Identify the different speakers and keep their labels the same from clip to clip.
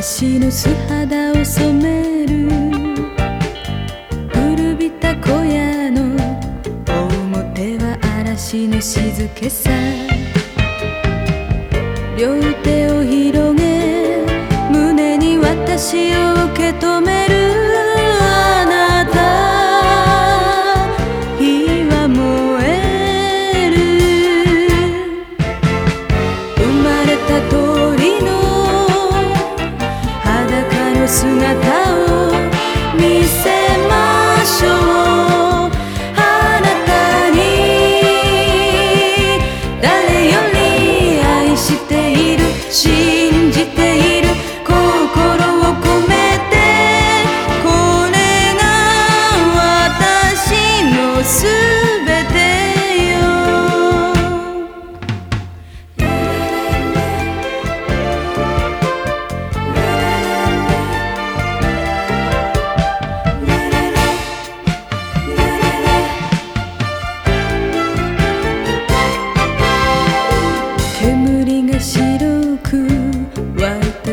Speaker 1: 私の素肌を染める。古びた小屋の表は嵐の静けさ。両手姿を見せましょう。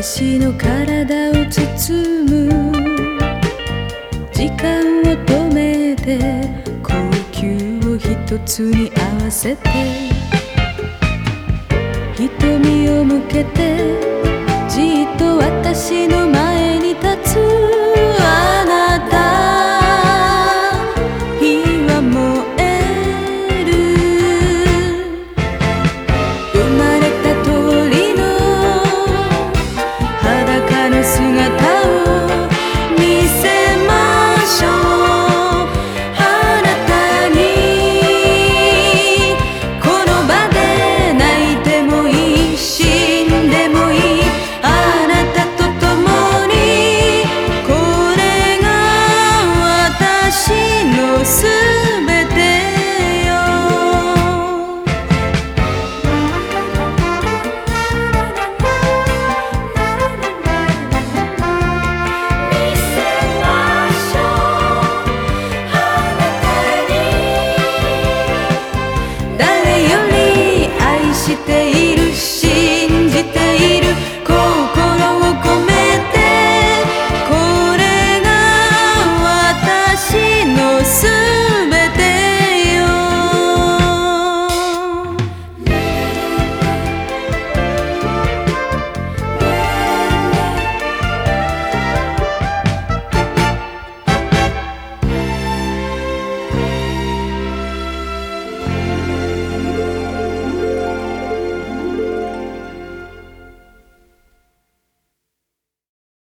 Speaker 1: 私の体を包む。時間を止めて呼吸を一つに合わせて。瞳を向けてじっと私の前に立つ。誰より愛して